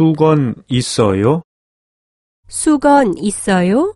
수건 있어요? 수건 있어요?